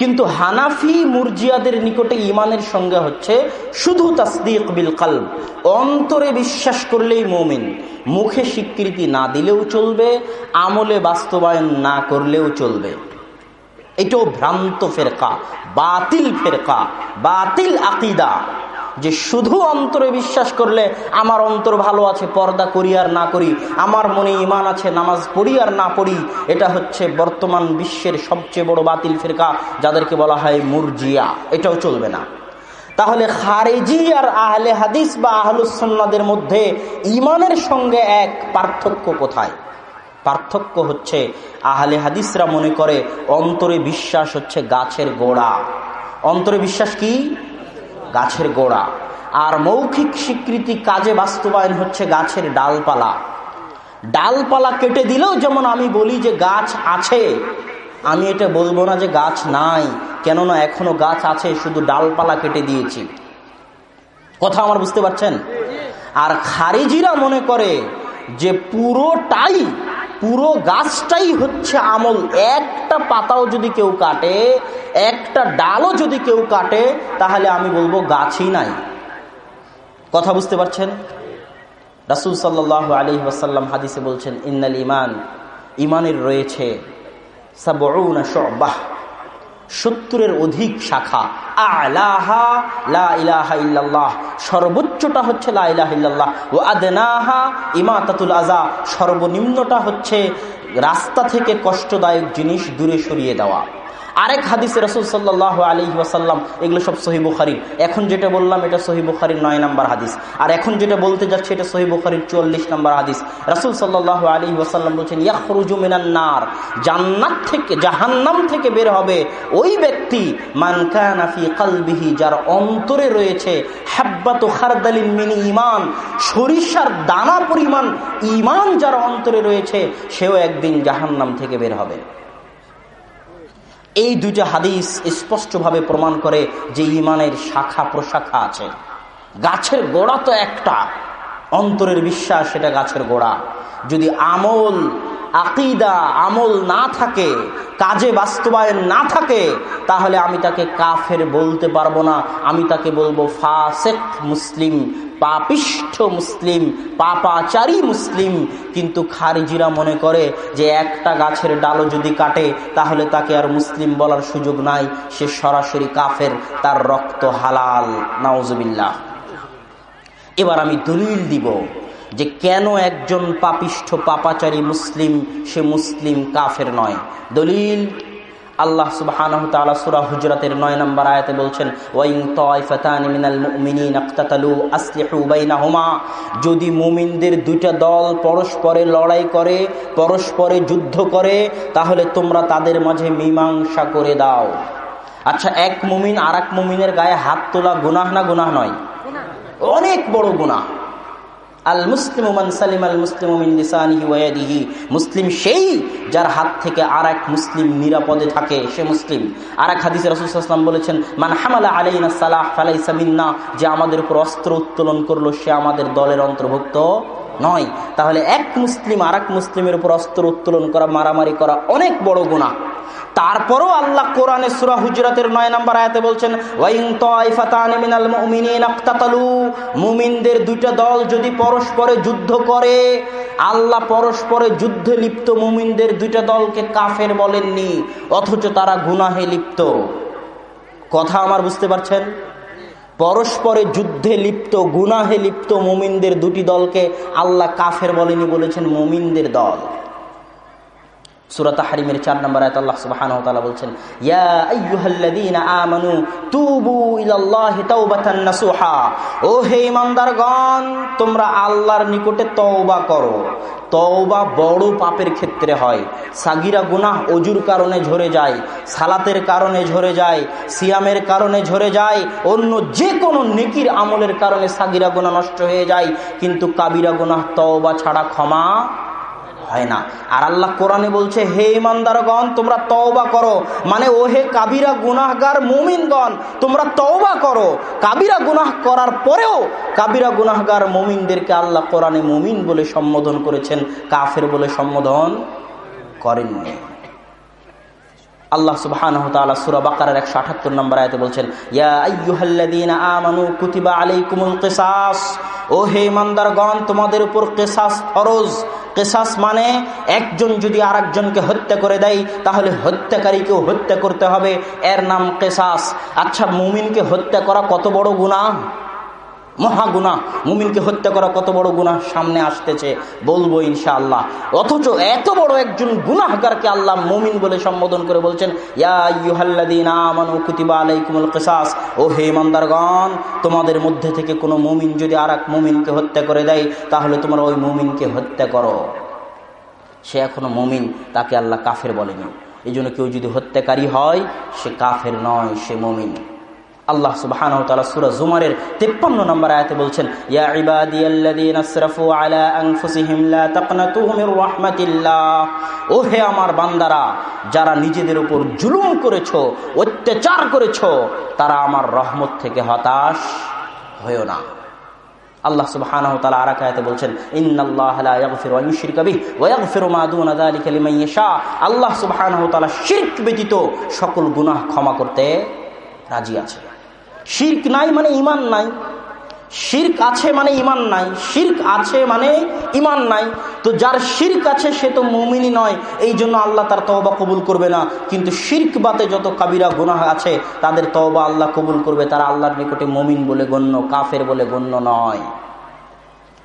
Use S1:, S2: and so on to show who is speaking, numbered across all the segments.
S1: কিন্তু হানাফি মুরজিয়াদের নিকটে ইমানের সংজ্ঞা হচ্ছে শুধু তাসদিক বিল কাল অন্তরে বিশ্বাস করলেই মমিন। মুখে স্বীকৃতি না দিলেও চলবে, আমলে বাস্তবায়ন না করলেও চলবে। এটাও ভ্রান্ত ফেরকা, বাতিল ফেরকা, বাতিল আকিদা। যে শুধু অন্তরে বিশ্বাস করলে আমার অন্তর ভালো আছে, পর্দা করি আর না করি, আমার মনে ইমান আছে, নামাজ পড়ি আর না পড়ি, এটা হচ্ছে বর্তমান বিশ্বের সবচেয়ে বড় বাতিল ফেরকা, যাদেরকে বলা হয় মুরজিয়া। এটাও চলবে না। তাহলে খারেজি আর আহলে হাদিস বা আহলুসন্নাদের মধ্যে ইমানের সঙ্গে এক পার্থক্য কোথায়? পার্থক্য হচ্ছে, আহলে হাদিসরা মনে করে অন্তরে বিশ্বাস হচ্ছে গাছের গোড়া। অন্তরে বিশ্বাস কি? গাছের গোড়া। আর মৌখিক স্বীকৃতি কাজে বাস্তবায়ন হচ্ছে গাছের ডালপালা। ডালপালা কেটে দিলেও যেমন আমি বলি যে গাছ আছে, আমি এটা বলব না যে গাছ নাই, কেননা এখনও গাছ আছে, শুধু ডালপালা কেটে দিয়েছি। কথা আমার বুঝতে পারছেন? আর খারিজিরা মনে করে যে পুরোটাই পুরো গাছটাই হচ্ছে আমল। একটা পাতাও যদি কেউ কাটে, একটা ডালও যদি কেউ কাটে, তাহলে আমি বলব গাছই নাই। কথা বুঝতে পারছেন? রাসুল সাল্লাহ আলি ওয়াসাল্লাম হাদিসে বলছেন, ইন্নাল ইমান, ইমানের রয়েছে সাবাহ সত্তরের অধিক শাখা। আলাহা, লা ইলাহা ইল্লাল্লাহ। সর্বোচ্চটা হচ্ছে লা ইলাহা ইল্লাল্লাহ। ও আদনাহা ইমাতাতুল আজা সর্বনিম্নটা হচ্ছে রাস্তা থেকে কষ্টদায়ক জিনিস দূরে সরিয়ে দেওয়া। আরেক হাদিসে রসুল সাল্লাহ আলী ওয়াসাল্লাম, এগুলো সব সহি বুখারির। এখন যেটা বললাম, এটা সহি বুখারির নয় নাম্বার হাদিস। আর এখন যেটা বলতে যাচ্ছে, এটা সহি বুখারির চুয়াল্লিশ নাম্বার হাদিস। রসুল সাল্লাহ আলী ওয়াসাল্লাম বলছেন ইয়াহরুজু মিনান্নার জান্নাত থেকে, জাহান্নাম থেকে বের হবে ওই ব্যক্তি মানকানাফি কালবিহি, যার অন্তরে রয়েছে হাব্বাত খারদালিন মিনি ইমান সরিষার দানা পরিমাণ ইমান যার অন্তরে রয়েছে, সেও একদিন জাহান্নাম থেকে বের হবে। এই দুইটা হাদিস স্পষ্টভাবে প্রমাণ করে যে ইমানের শাখা প্রশাখা আছে। গাছের গোড়া তো একটা, অন্তরের বিশ্বাস সেটা গাছের গোড়া। যদি আমল, আকিদা আমল না থাকে, কাজে বাস্তবায়ন না থাকে, তাহলে আমি তাকে কাফের বলতে পারব না। আমি তাকে বলব ফাসেক মুসলিম। পাপিষ্ঠ মুসলিম, পাপাচারী মুসলিম। কিন্তু খারিজিরা মনে করে যে একটা গাছের ডালও যদি কাটে, তাহলে তাকে আর মুসলিম বলার সুযোগ নাই। সে সরাসরি কাফের, তার রক্ত হালাল। নাওজবিল্লাহ এবার আমি দলিল দিব যে কেন একজন পাপিষ্ঠ, পাপাচারী মুসলিম, সে মুসলিম, কাফের নয়। দলিল আল্লাহ সুবহান সুরা হুজরাতের নয় নম্বর আয়াতে বলছেন, ওয়াইন তায়ফাতানি মিনাল মুমিনিন ইকতাতালু আসলিহু বাইনাহুমা যদি মুমিনদের দুইটা দল পরস্পরে লড়াই করে, পরস্পরে যুদ্ধ করে, তাহলে তোমরা তাদের মাঝে মীমাংসা করে দাও। আচ্ছা এক মুমিন আর এক মুমিনের গায়ে হাত তোলা গুনাহ না গুনাহ নয়? অনেক বড় গুনাহ। আল মুসলিম সালিম আল মুসলিম মুসলিম সেই যার হাত থেকে আর এক মুসলিম নিরাপদে থাকে, সে মুসলিম। আর এক হাদিস রসুলাম বলেছেন, মান হামালা আলাইনা সালাহ ফালাইসামিন্না যে আমাদের উপর অস্ত্র উত্তোলন করল, সে আমাদের দলের অন্তর্ভুক্ত নয়। তাহলে এক মুসলিম আর মুসলিমের উপর অস্ত্র উত্তোলন করা, মারামারি করা অনেক বড় গুণা তারপরও আল্লাহ কোরআনে সুরা হুজরাতের নয় নম্বর আয়াতে বলছেন মুমিনদের দুইটা দল যদি পরস্পরে যুদ্ধ করে, আল্লাহ পরস্পরে যুদ্ধে লিপ্ত মুমিনদের দুইটা দলকে কাফের বলেননি, অথচ তারা গুনাহে লিপ্ত। কথা আমার বুঝতে পারছেন? পরস্পরে যুদ্ধে লিপ্ত গুনাহে লিপ্ত মুমিনদের দুটি দলকে আল্লাহ কাফের বলেনি বলেছেন মুমিনদের দল। চার নম্বর ও তোমরা আল্লাহর নিকটে তওবা করো। তওবা বড় পাপের ক্ষেত্রে হয়। সাগিরা গুনাহ অজুর কারণে ঝরে যায়, সালাতের কারণে ঝরে যায়, সিয়ামের কারণে ঝরে যায়, অন্য যে কোনো নেকির আমলের কারণে সাগিরা গুনাহ নষ্ট হয়ে যায়। কিন্তু কাবিরা গুনাহ তওবা ছাড়া ক্ষমা হয় না। আর আল্লাহ কোরআনে বলছে, হে ইমানদারগণ, তোমরা তওবা করো। মানে ও হে কাবিরা গুনাহগার মুমিনগণ, তোমরা তওবা করো। কাবিরা গুনাহ করার পরেও কাবিরা গুনাহগার মুমিনদেরকে আল্লাহ কোরআনে মুমিন বলে সম্বোধন করেছেন, কাফের বলে সম্বোধন করেননি। আল্লাহ সুবহান সুরা বাকার একশো আঠাত্তর নম্বর আয়তে বলছেন আমানু কুতিবা আলাইকুমুল কেসাস। ও হে মান্দারগণ তোমাদের উপর কেসাস ফরজ। কেসাস মানে একজন যদি আর একজনকে হত্যা করে দেয়, তাহলে হত্যাকারীকেও হত্যা করতে হবে। এর নাম কেসাস। আচ্ছা মুমিনকে হত্যা করা কত বড় গুণা মহাগুনা মুমিনকে হত্যা করা কত বড় গুণা সামনে আসতেছে। বলব ইনশা আল্লাহ অথচ এত বড় একজন গুনাহগারকে আল্লাহ মুমিন বলে সম্বোধন করে বলছেন ও তোমাদের মধ্যে থেকে কোনো মুমিন যদি আর এক মুমিনকে হত্যা করে দেয়, তাহলে তোমরা ওই মুমিনকে হত্যা করো। সে এখনও মুমিন, তাকে আল্লাহ কাফের বলেনি। এই জন্য কেউ যদি হত্যাকারী হয়, সে কাফের নয়, সে মুমিন। আল্লাহ সুবহান সুরা জুমারের তেপ্পান্ন নম্বর আয়াতে বলছেন, ইয়া আসরাফু আলা আনফুসিহিম লা তাকনাতু মির রাহমাতিল্লাহ। ও হে আমার বান্দারা, যারা নিজেদের উপর জুলুম করেছ, অত্যাচার করেছ, তারা আমার রহমত থেকে হতাশ হয়েও না। আল্লাহ সুবহানাহু ওয়া তাআলা আরাকায়াতে বলছেন, ইন্নাল্লাহ লা ইয়াগফিরু আন ইউশরিকা বিহি ওয়া ইয়াগফিরু মা দুনা যালিকা লিমান ইয়াশা। আল্লাহ সুবহানাহু ওয়া তাআলা শিরক ব্যতীত সকল গুনাহ ক্ষমা করতে রাজি আছে। শির্ক নাই মানে ইমান নাই। শির্ক আছে মানে ইমান নাই। শির্ক আছে মানে ইমান নাই। তো যার শির্ক আছে, সে তো মমিনই নয়। এই জন্য আল্লাহ তার তওবা কবুল করবে না। কিন্তু শির্ক বাতে যত কাবিরা গুনাহ আছে, তাদের তওবা আল্লাহ কবুল করবে। তারা আল্লাহর নিকটে মমিন বলে গণ্য, কাফের বলে গণ্য নয়।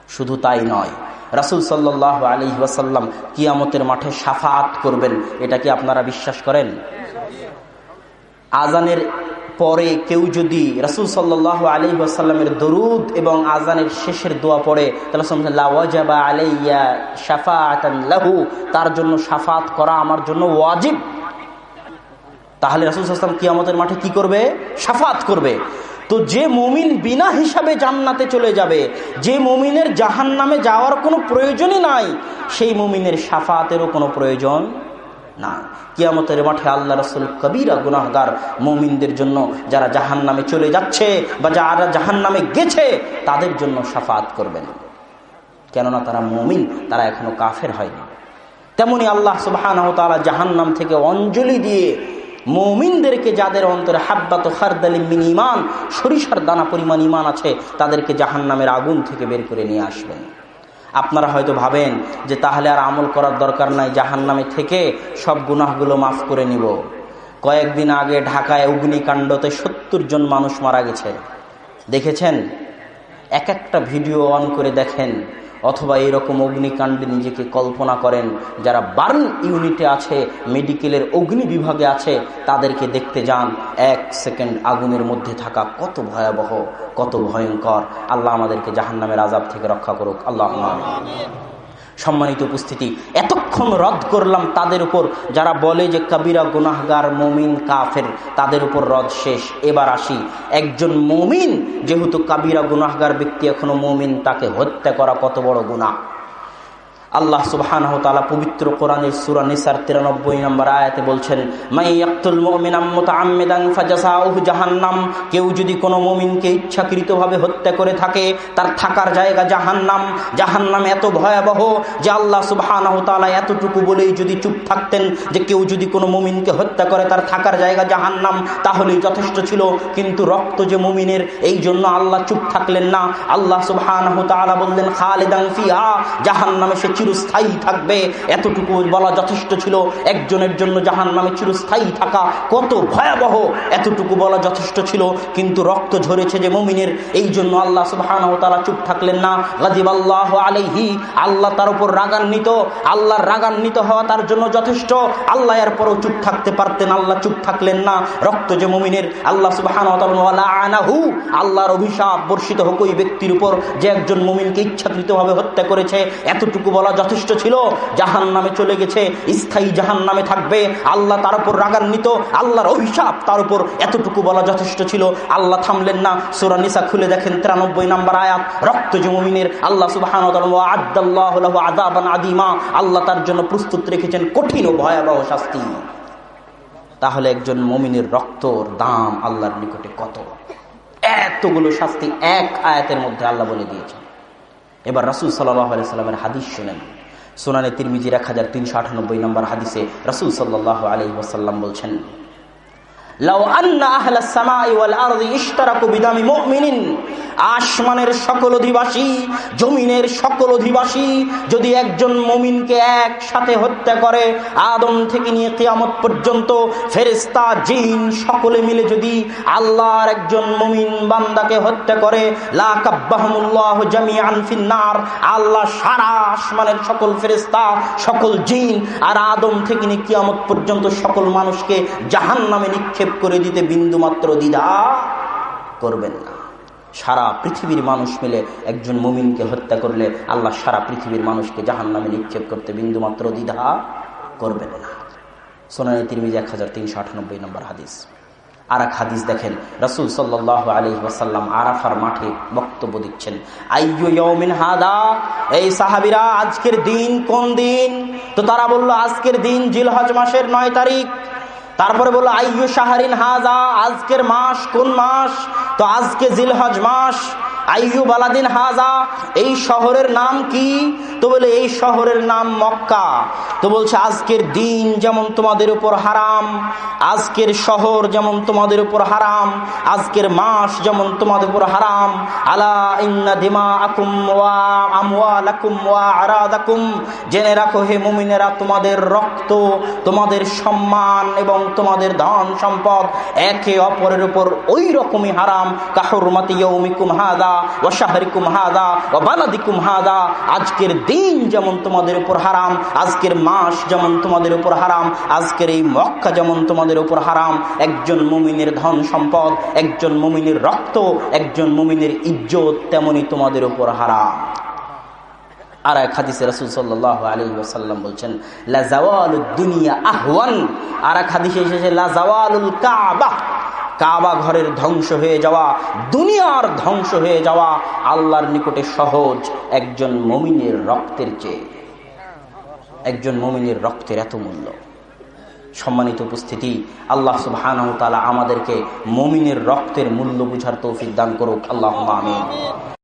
S1: শুধু তাই নয়। রাসুল সাল্লাহ আলি ওয়াসাল্লাম কিয়ামতের মাঠে সাফাত করবেন। এটা কি আপনারা বিশ্বাস করেন? আজানের পরে কেউ যদি রাসুল সাল্লাহ আলী আসাল্লামের দরুদ এবং আজানের শেষের দোয়া পড়ে, তাহলে আলাইয়া লাহু তার জন্য সাফাত করা আমার জন্য ওয়াজিব। তাহলে রাসুল সাল্লাম কিয়ামতের মাঠে কি করবে? সাফাত করবে। তো যে মুমিন বিনা হিসাবে জান্নাতে চলে যাবে, যে মুমিনের জাহান নামে যাওয়ার কোনো প্রয়োজনই নাই, সেই মুমিনের সাফাতেরও কোনো প্রয়োজন না। কিয়ামতের মাঠে আল্লাহ রসুল কবিরা গুনাহগার মমিনদের জন্য যারা জাহান নামে চলে যাচ্ছে বা যারা জাহান নামে গেছে, তাদের জন্য সাফাত করবেন। কেননা তারা মমিন, তারা এখনও কাফের হয়নি। তেমনি আল্লাহ সুবাহ জাহান নাম থেকে অঞ্জলি দিয়ে মৌমিনদেরকে যাদের অন্তরে হাব্বাত খারদালিমিন ইমান সরিষার দানা পরিমাণ ইমান আছে, তাদেরকে জাহান নামের আগুন থেকে বের করে নিয়ে আসবেন। আপনারা হয়তো ভাবেন যে তাহলে আর আমল করার দরকার নাই জাহান নামে থেকে সব গুনাহগুলো মাফ করে নিব। কয়েকদিন আগে ঢাকায় অগ্নিকাণ্ডতে সত্তর জন মানুষ মারা গেছে। দেখেছেন? এক একটা ভিডিও অন করে দেখেন অথবা এরকম অগ্নিকাণ্ডে নিজেকে কল্পনা করেন, যারা বার্ন ইউনিটে আছে, মেডিকেলের অগ্নি বিভাগে আছে, তাদেরকে দেখতে যান। এক সেকেন্ড আগুনের মধ্যে থাকা কত ভয়াবহ, কত ভয়ঙ্কর। আল্লাহ আমাদেরকে জাহান্নামের আজাব থেকে রক্ষা করুক। আল্লাহ সম্মানিত উপস্থিতি। এতক্ষণ রদ করলাম তাদের উপর। যারা বলে যে কবিরা গুনাহগার, মমিন, কাফের, তাদের উপর রদ শেষ। এবার আসি। একজন মমিন, যেহেতু কাবিরা গুনাহগার ব্যক্তি এখনও মমিন, তাকে হত্যা করা কত বড় গুনাহ। আল্লাহ সুবহান পবিত্র কোরআনের সুরা নিসার তিরানব্বই নম্বর আয়াতে বলছেন জাহান্নাম কেউ যদি কোনো মমিনকে ইচ্ছাকৃতভাবে হত্যা করে থাকে, তার থাকার জায়গা জাহান্নাম। জাহান্নাম এত ভয়াবহ যে আল্লাহ সুবহান এতটুকু বলেই যদি চুপ থাকতেন যে কেউ যদি কোনো মমিনকে হত্যা করে, তার থাকার জায়গা জাহান্নাম, তাহলেই যথেষ্ট ছিল। কিন্তু রক্ত যে মমিনের, এই জন্য আল্লাহ চুপ থাকলেন না। আল্লাহ সুবহান বললেন খালেদাং ফিহা জাহান্নামে সে চিরস্থায়ী থাকবে। এতটুকু বলা যথেষ্ট ছিল। একজনের জন্য জাহান নামে চিরস্থায়ী থাকা কত ভয়াবহ, এতটুকু বলা যথেষ্ট ছিল। কিন্তু রক্ত ঝরেছে যে মমিনের। এই জন্য আল্লাহ সুবাহ চুপ থাকলেন না। গাজিব আল্লাহ আল্লাহ তার উপর রাগান্বিত। আল্লাহর রাগান্বিত হওয়া তার জন্য যথেষ্ট। আল্লাহ এর পরও চুপ থাকতে পারতেন। আল্লাহ চুপ থাকলেন না। রক্ত যে মমিনের, আল্লাহ সুবাহ আল্লাহর অভিশাপ বর্ষিত হোক ওই ব্যক্তির উপর। যে একজন মমিনকে ইচ্ছাকৃতভাবে হত্যা করেছে। এতটুকু বলা যথেষ্ট ছিল জাহান নামে চলে গেছে, স্থায়ী জাহান নামে থাকবে, আল্লাহ তার উপর রাগান্বিত, আল্লাহর অভিশাপ তার উপর এতটুকু বলা যথেষ্ট ছিল। আল্লাহ থামলেন না, সোরা নিসা খুলে দেখেন, তিরানব্বই নাম্বার আয়াত, রক্ত জমিনের আল্লাহ সুবাহান আদিমা আল্লাহ তার জন্য প্রস্তুত রেখেছেন কঠিন ও ভয়াবহ শাস্তি। তাহলে একজন মমিনের রক্তর দাম আল্লাহর নিকটে কত? এতগুলো শাস্তি এক আয়াতের মধ্যে আল্লাহ বলে দিয়েছেন। এবার রাসুল সাল্লামের হাদিস শুনেন। সোনানে তিরমিজির এক হাজার তিনশো আটানব্বই নম্বর হাদিসে রসুল সাল্লাহ আলি ওসাল্লাম বলছেন আসমানের সকল অধিবাসী, জমিনের সকল অধিবাসী, যদি একজন মমিনকে একসাথে হত্যা করে, আদম থেকে নিয়ে কেয়ামত পর্যন্ত ফেরেস্তা জিন সকলে মিলে যদি আল্লাহর একজন মমিন বান্দাকে হত্যা করে লাকাব্বাহমুল্লাহ আল্লাহ সারা আসমানের সকল ফেরেস্তা সকল জিন আর আদম থেকে নিয়ে কিয়ামত পর্যন্ত সকল মানুষকে জাহান নামে নিক্ষেপ করে দিতে বিন্দু মাত্র দ্বিধা করবেন না। সারা পৃথিবীর মানুষ মিলে একজন মুমিনকে হত্যা করলে আল্লাহ সারা পৃথিবীর মানুষকে জাহান নামে নিক্ষেপ করতে বিন্দু মাত্র দ্বিধা করবেন না। সোনানি তিরমিজ এক হাজার তিনশো আটানব্বই নম্বর হাদিস। আর এক হাদিস দেখেন, রসুল সাল্লাহ আলী আরাফার মাঠে বক্তব্য দিচ্ছেন হাদা? এই সাহাবিরা, আজকের দিন কোন দিন? তো তারা বলল, আজকের দিন জিলহজ মাসের নয় তারিখ। তারপরে বলল আইয়ু শাহরিন হাজা আজকের মাস কোন মাস? তো আজকে জিলহজ মাস। আইয়ু বালাদিন হাজা, এই শহরের নাম কি? তো বলে, এই শহরের নাম মক্কা। তো বলছে, আজকের দিন যেমন তোমাদের উপর হারাম, আজকের শহর যেমন তোমাদের উপর হারাম, আজকের মাস যেমন তোমাদের উপর হারাম, আলা ইন্না দিমা আকুম ওয়া আমওয়ালাকুম ওয়া আরাদাকুম। জেনে রাখো হে মুমিনেরা, তোমাদের রক্ত, তোমাদের সম্মান এবং তোমাদের ধন সম্পদ একে অপরের উপর ওই রকমই হারাম। কাহরমাতি ইয়ৌমিকুম হাদা আজকের দিন যেমন তোমাদের উপর হারাম, আজকের মাস যেমন তোমাদের উপর হারাম, আজকের এই মক্কা যেমন তোমাদের উপর হারাম। একজন মুমিনের ধন সম্পদ, একজন মুমিনের রক্ত, একজন মুমিনের ইজ্জত তেমনি তোমাদের উপর হারাম। আর এক হাদিসে রসুল সাল্লাহ বলছেন দুনিয়া আহওয়ান। আর এক হাদিসে এসেছে লাজাওয়ালুল কাবা ঘরের ধ্বংস হয়ে যাওয়া, দুনিয়ার ধ্বংস হয়ে যাওয়া আল্লাহর নিকটে সহজ একজন মমিনের রক্তের চেয়ে। একজন মমিনের রক্তের এত মূল্য। সম্মানিত উপস্থিতি, আল্লাহ সুবহান আমাদেরকে মমিনের রক্তের মূল্য বুঝার তৌফিক দান করুক। আল্লাহ আমিন।